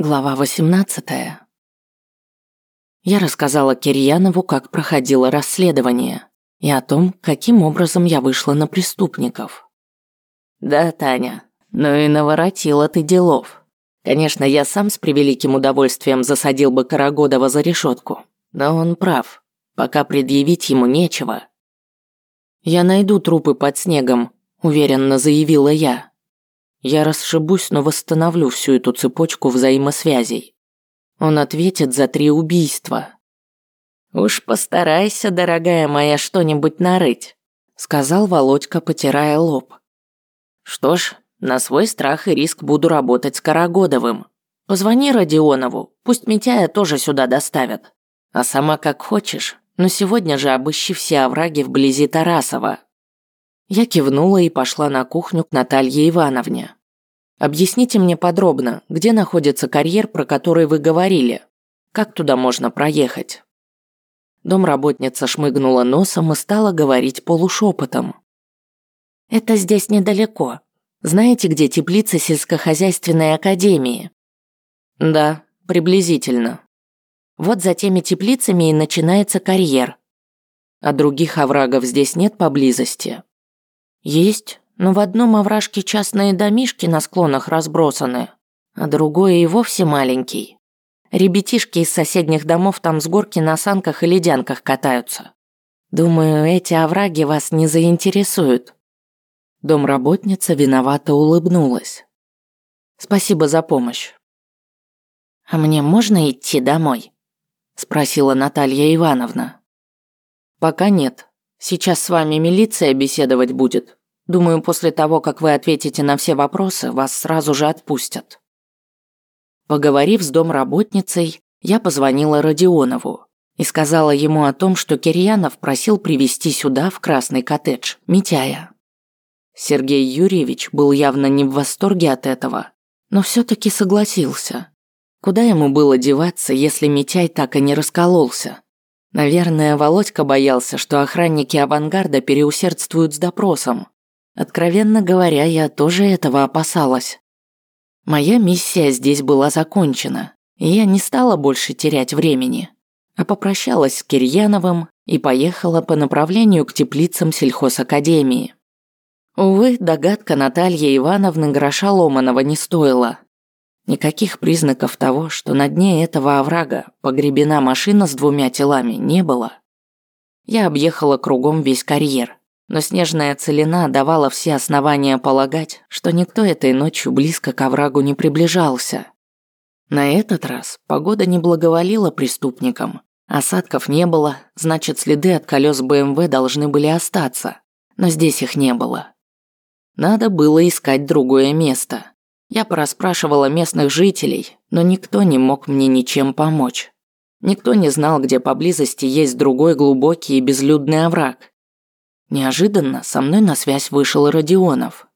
Глава 18. Я рассказала Кирьянову, как проходило расследование, и о том, каким образом я вышла на преступников. «Да, Таня, ну и наворотила ты делов. Конечно, я сам с превеликим удовольствием засадил бы Карагодова за решетку, но он прав, пока предъявить ему нечего». «Я найду трупы под снегом», – уверенно заявила я. Я расшибусь, но восстановлю всю эту цепочку взаимосвязей. Он ответит за три убийства. «Уж постарайся, дорогая моя, что-нибудь нарыть», сказал Володька, потирая лоб. «Что ж, на свой страх и риск буду работать с Карагодовым. Позвони Родионову, пусть Митяя тоже сюда доставят. А сама как хочешь, но сегодня же обыщи все овраги вблизи Тарасова. Я кивнула и пошла на кухню к Наталье Ивановне. «Объясните мне подробно, где находится карьер, про который вы говорили? Как туда можно проехать?» Домработница шмыгнула носом и стала говорить полушепотом. «Это здесь недалеко. Знаете, где теплица сельскохозяйственной академии?» «Да, приблизительно. Вот за теми теплицами и начинается карьер. А других оврагов здесь нет поблизости?» Есть, но в одном овражке частные домишки на склонах разбросаны, а другое и вовсе маленький. Ребятишки из соседних домов там с горки на санках и ледянках катаются. Думаю, эти овраги вас не заинтересуют. Домработница виновато улыбнулась. Спасибо за помощь. А мне можно идти домой? спросила Наталья Ивановна. Пока нет. Сейчас с вами милиция беседовать будет. Думаю, после того, как вы ответите на все вопросы, вас сразу же отпустят. Поговорив с домработницей, я позвонила Родионову и сказала ему о том, что Кирьянов просил привезти сюда, в красный коттедж, Митяя. Сергей Юрьевич был явно не в восторге от этого, но все-таки согласился. Куда ему было деваться, если Митяй так и не раскололся? Наверное, Володька боялся, что охранники авангарда переусердствуют с допросом, Откровенно говоря, я тоже этого опасалась. Моя миссия здесь была закончена, и я не стала больше терять времени, а попрощалась с Кирьяновым и поехала по направлению к теплицам сельхозакадемии. Увы, догадка Натальи Ивановны гроша ломаного не стоила. Никаких признаков того, что на дне этого оврага погребена машина с двумя телами, не было. Я объехала кругом весь карьер но снежная целина давала все основания полагать, что никто этой ночью близко к оврагу не приближался. На этот раз погода не благоволила преступникам. Осадков не было, значит, следы от колес БМВ должны были остаться, но здесь их не было. Надо было искать другое место. Я порасспрашивала местных жителей, но никто не мог мне ничем помочь. Никто не знал, где поблизости есть другой глубокий и безлюдный овраг, Неожиданно со мной на связь вышел Родионов.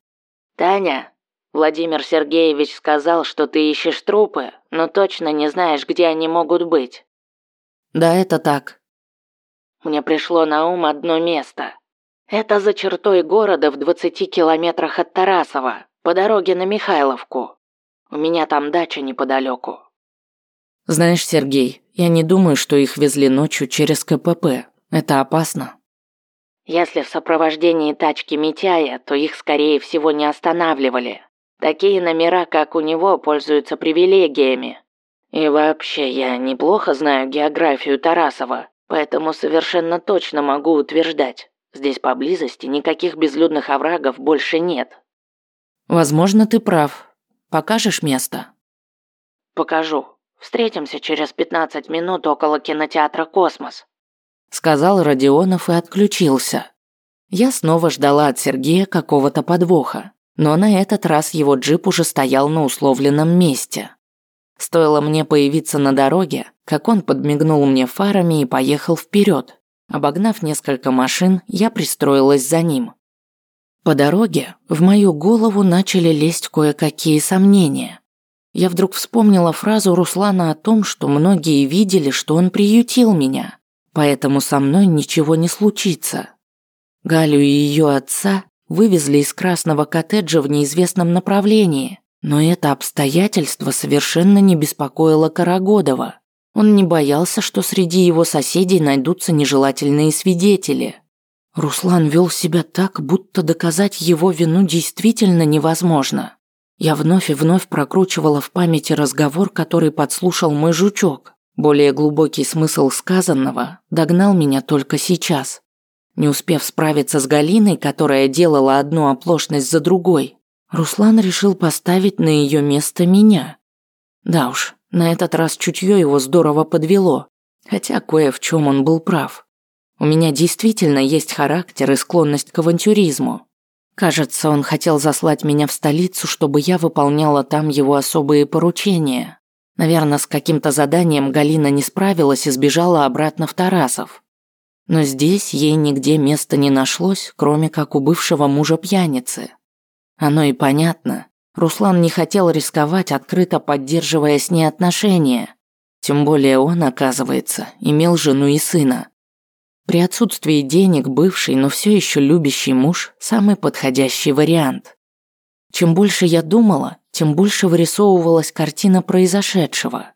«Таня, Владимир Сергеевич сказал, что ты ищешь трупы, но точно не знаешь, где они могут быть». «Да, это так». «Мне пришло на ум одно место. Это за чертой города в 20 километрах от Тарасова, по дороге на Михайловку. У меня там дача неподалеку». «Знаешь, Сергей, я не думаю, что их везли ночью через КПП. Это опасно». Если в сопровождении тачки Митяя, то их, скорее всего, не останавливали. Такие номера, как у него, пользуются привилегиями. И вообще, я неплохо знаю географию Тарасова, поэтому совершенно точно могу утверждать, здесь поблизости никаких безлюдных оврагов больше нет. Возможно, ты прав. Покажешь место? Покажу. Встретимся через 15 минут около кинотеатра «Космос» сказал Родионов и отключился. Я снова ждала от Сергея какого-то подвоха, но на этот раз его джип уже стоял на условленном месте. Стоило мне появиться на дороге, как он подмигнул мне фарами и поехал вперед. Обогнав несколько машин, я пристроилась за ним. По дороге в мою голову начали лезть кое-какие сомнения. Я вдруг вспомнила фразу Руслана о том, что многие видели, что он приютил меня – поэтому со мной ничего не случится. Галю и ее отца вывезли из красного коттеджа в неизвестном направлении, Но это обстоятельство совершенно не беспокоило Карагодова. Он не боялся, что среди его соседей найдутся нежелательные свидетели. Руслан вел себя так, будто доказать его вину действительно невозможно. Я вновь и вновь прокручивала в памяти разговор, который подслушал мой жучок. Более глубокий смысл сказанного догнал меня только сейчас. Не успев справиться с Галиной, которая делала одну оплошность за другой, Руслан решил поставить на ее место меня. Да уж, на этот раз чутье его здорово подвело, хотя кое в чем он был прав. У меня действительно есть характер и склонность к авантюризму. Кажется, он хотел заслать меня в столицу, чтобы я выполняла там его особые поручения. Наверное, с каким-то заданием Галина не справилась и сбежала обратно в Тарасов. Но здесь ей нигде места не нашлось, кроме как у бывшего мужа пьяницы. Оно и понятно. Руслан не хотел рисковать, открыто поддерживая с ней отношения. Тем более он, оказывается, имел жену и сына. При отсутствии денег бывший, но все еще любящий муж – самый подходящий вариант. Чем больше я думала, тем больше вырисовывалась картина произошедшего.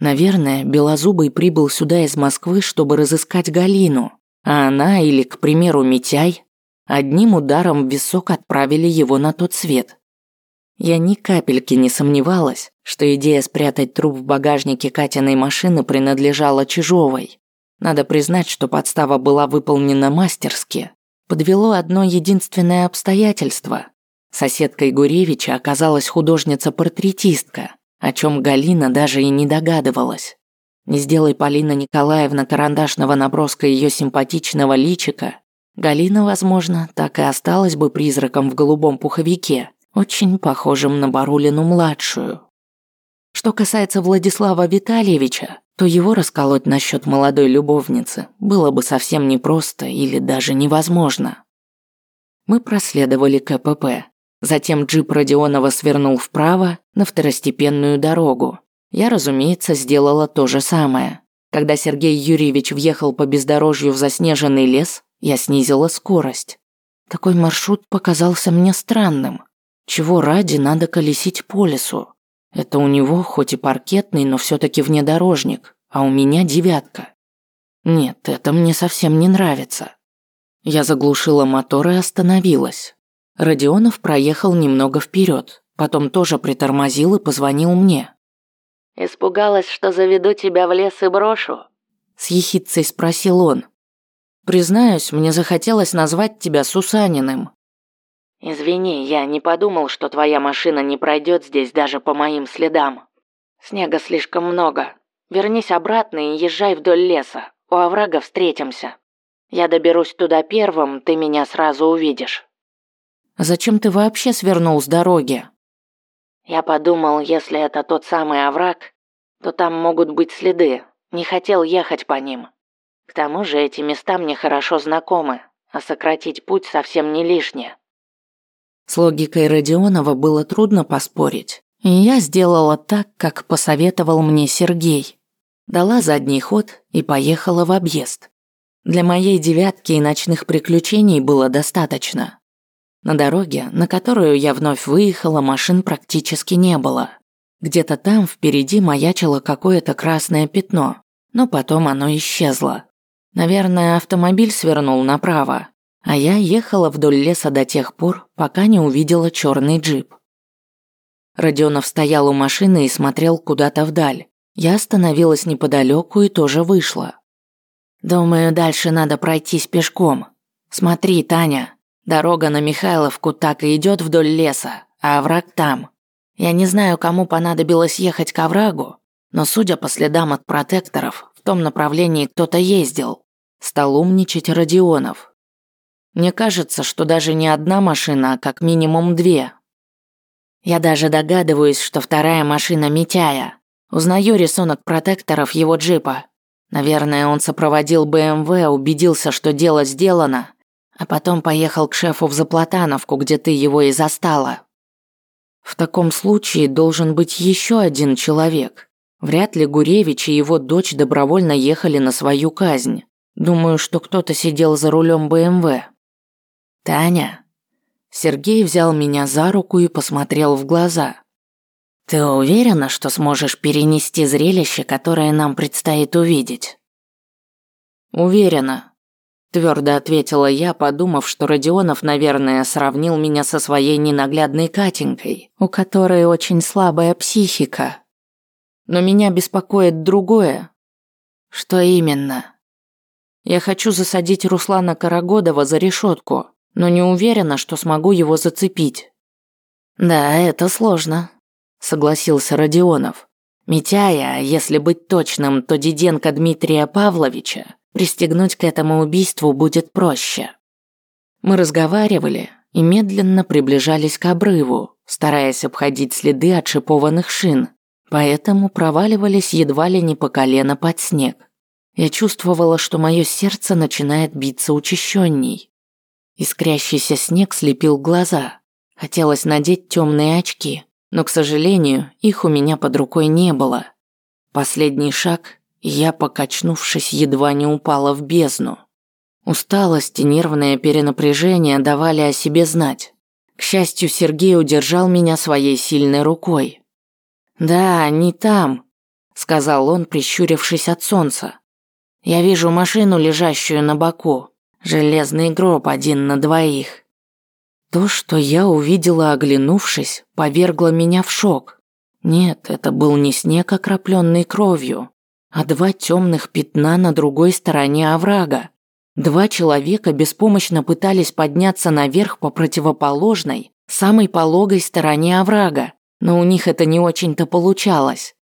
Наверное, Белозубый прибыл сюда из Москвы, чтобы разыскать Галину, а она или, к примеру, Митяй одним ударом в висок отправили его на тот свет. Я ни капельки не сомневалась, что идея спрятать труп в багажнике Катиной машины принадлежала Чижовой. Надо признать, что подстава была выполнена мастерски. Подвело одно единственное обстоятельство. Соседкой Гуревича оказалась художница-портретистка, о чем Галина даже и не догадывалась. Не сделай Полина Николаевна карандашного наброска ее симпатичного личика, Галина, возможно, так и осталась бы призраком в голубом пуховике, очень похожим на Барулину-младшую. Что касается Владислава Витальевича, то его расколоть насчет молодой любовницы было бы совсем непросто или даже невозможно. Мы проследовали КПП. Затем джип Родионова свернул вправо на второстепенную дорогу. Я, разумеется, сделала то же самое. Когда Сергей Юрьевич въехал по бездорожью в заснеженный лес, я снизила скорость. Такой маршрут показался мне странным. Чего ради надо колесить по лесу? Это у него хоть и паркетный, но все-таки внедорожник, а у меня девятка. Нет, это мне совсем не нравится. Я заглушила мотор и остановилась. Родионов проехал немного вперед, потом тоже притормозил и позвонил мне. «Испугалась, что заведу тебя в лес и брошу?» С ехидцей спросил он. «Признаюсь, мне захотелось назвать тебя Сусаниным». «Извини, я не подумал, что твоя машина не пройдет здесь даже по моим следам. Снега слишком много. Вернись обратно и езжай вдоль леса. У оврага встретимся. Я доберусь туда первым, ты меня сразу увидишь». «А зачем ты вообще свернул с дороги?» «Я подумал, если это тот самый овраг, то там могут быть следы. Не хотел ехать по ним. К тому же эти места мне хорошо знакомы, а сократить путь совсем не лишнее». С логикой Родионова было трудно поспорить, и я сделала так, как посоветовал мне Сергей. Дала задний ход и поехала в объезд. Для моей девятки и ночных приключений было достаточно. На дороге, на которую я вновь выехала, машин практически не было. Где-то там впереди маячило какое-то красное пятно, но потом оно исчезло. Наверное, автомобиль свернул направо, а я ехала вдоль леса до тех пор, пока не увидела черный джип. Родионов стоял у машины и смотрел куда-то вдаль. Я остановилась неподалеку и тоже вышла. «Думаю, дальше надо пройтись пешком. Смотри, Таня, дорога на Михайловку так и идет вдоль леса, а овраг там. Я не знаю, кому понадобилось ехать к оврагу, но судя по следам от протекторов, в том направлении кто-то ездил. Стал умничать Родионов. Мне кажется, что даже не одна машина, а как минимум две. Я даже догадываюсь, что вторая машина Митяя. Узнаю рисунок протекторов его джипа. Наверное, он сопроводил БМВ, убедился, что дело сделано, а потом поехал к шефу в Заплатановку, где ты его и застала. В таком случае должен быть еще один человек. Вряд ли Гуревич и его дочь добровольно ехали на свою казнь. Думаю, что кто-то сидел за рулем БМВ. «Таня». Сергей взял меня за руку и посмотрел в глаза. Ты уверена, что сможешь перенести зрелище, которое нам предстоит увидеть? Уверена, твердо ответила я, подумав, что Родионов, наверное, сравнил меня со своей ненаглядной Катенькой, у которой очень слабая психика. Но меня беспокоит другое. Что именно? Я хочу засадить Руслана Карагодова за решетку, но не уверена, что смогу его зацепить. Да, это сложно, согласился Родионов. Митяя, если быть точным, то Диденко Дмитрия Павловича пристегнуть к этому убийству будет проще. Мы разговаривали и медленно приближались к обрыву, стараясь обходить следы отшипованных шин, поэтому проваливались едва ли не по колено под снег. Я чувствовала, что мое сердце начинает биться учащенней. Искрящийся снег слепил глаза. Хотелось надеть темные очки, но, к сожалению, их у меня под рукой не было. Последний шаг, я, покачнувшись, едва не упала в бездну. Усталость и нервное перенапряжение давали о себе знать. К счастью, Сергей удержал меня своей сильной рукой. «Да, не там», – сказал он, прищурившись от солнца. «Я вижу машину, лежащую на боку. Железный гроб один на двоих». То, что я увидела, оглянувшись, повергло меня в шок. Нет, это был не снег, окропленный кровью, а два темных пятна на другой стороне оврага. Два человека беспомощно пытались подняться наверх по противоположной, самой пологой стороне оврага, но у них это не очень-то получалось.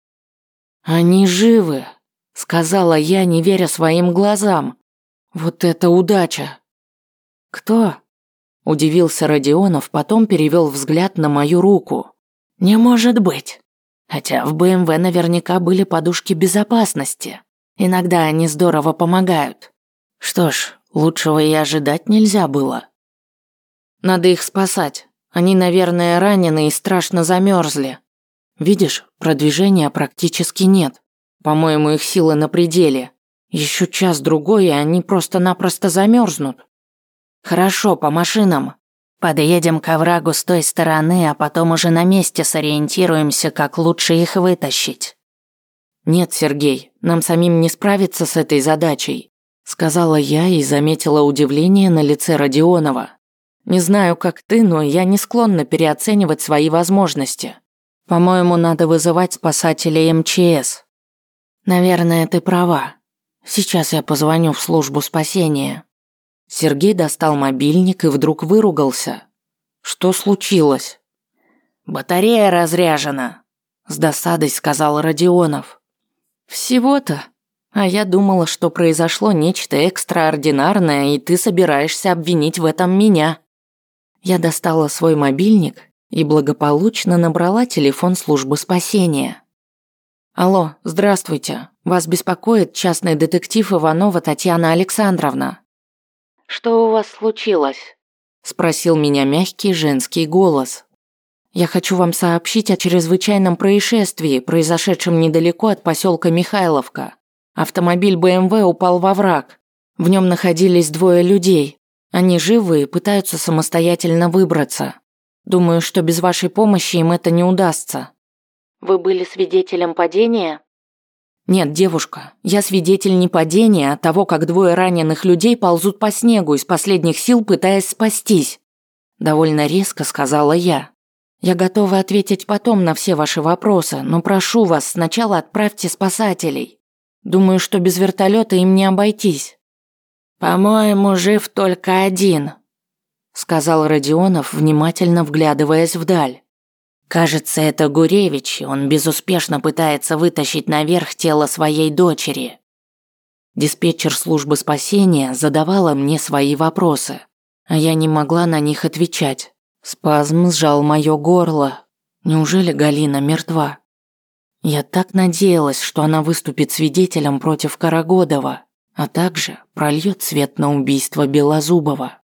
«Они живы», — сказала я, не веря своим глазам. «Вот это удача!» «Кто?» Удивился Родионов, потом перевел взгляд на мою руку. «Не может быть. Хотя в БМВ наверняка были подушки безопасности. Иногда они здорово помогают. Что ж, лучшего и ожидать нельзя было. Надо их спасать. Они, наверное, ранены и страшно замерзли. Видишь, продвижения практически нет. По-моему, их силы на пределе. Еще час-другой, и они просто-напросто замерзнут. Хорошо, по машинам. Подъедем к оврагу с той стороны, а потом уже на месте сориентируемся, как лучше их вытащить. Нет, Сергей, нам самим не справиться с этой задачей, сказала я и заметила удивление на лице Родионова. Не знаю, как ты, но я не склонна переоценивать свои возможности. По-моему, надо вызывать спасателей МЧС. Наверное, ты права. Сейчас я позвоню в службу спасения. Сергей достал мобильник и вдруг выругался. Что случилось? Батарея разряжена, с досадой сказал Родионов. Всего-то. А я думала, что произошло нечто экстраординарное, и ты собираешься обвинить в этом меня. Я достала свой мобильник и благополучно набрала телефон службы спасения. Алло, здравствуйте. Вас беспокоит частный детектив Иванова Татьяна Александровна. Что у вас случилось?» Спросил меня мягкий женский голос. «Я хочу вам сообщить о чрезвычайном происшествии, произошедшем недалеко от поселка Михайловка. Автомобиль БМВ упал во враг. В нем находились двое людей. Они живы и пытаются самостоятельно выбраться. Думаю, что без вашей помощи им это не удастся». «Вы были свидетелем падения?» Нет, девушка, я свидетель не падения, а того, как двое раненых людей ползут по снегу из последних сил, пытаясь спастись. Довольно резко сказала я. Я готова ответить потом на все ваши вопросы, но прошу вас, сначала отправьте спасателей. Думаю, что без вертолета им не обойтись. По-моему, жив только один, сказал Родионов, внимательно вглядываясь вдаль. Кажется, это Гуревич, он безуспешно пытается вытащить наверх тело своей дочери. Диспетчер службы спасения задавала мне свои вопросы, а я не могла на них отвечать. Спазм сжал моё горло. Неужели Галина мертва? Я так надеялась, что она выступит свидетелем против Карагодова, а также прольёт свет на убийство Белозубова.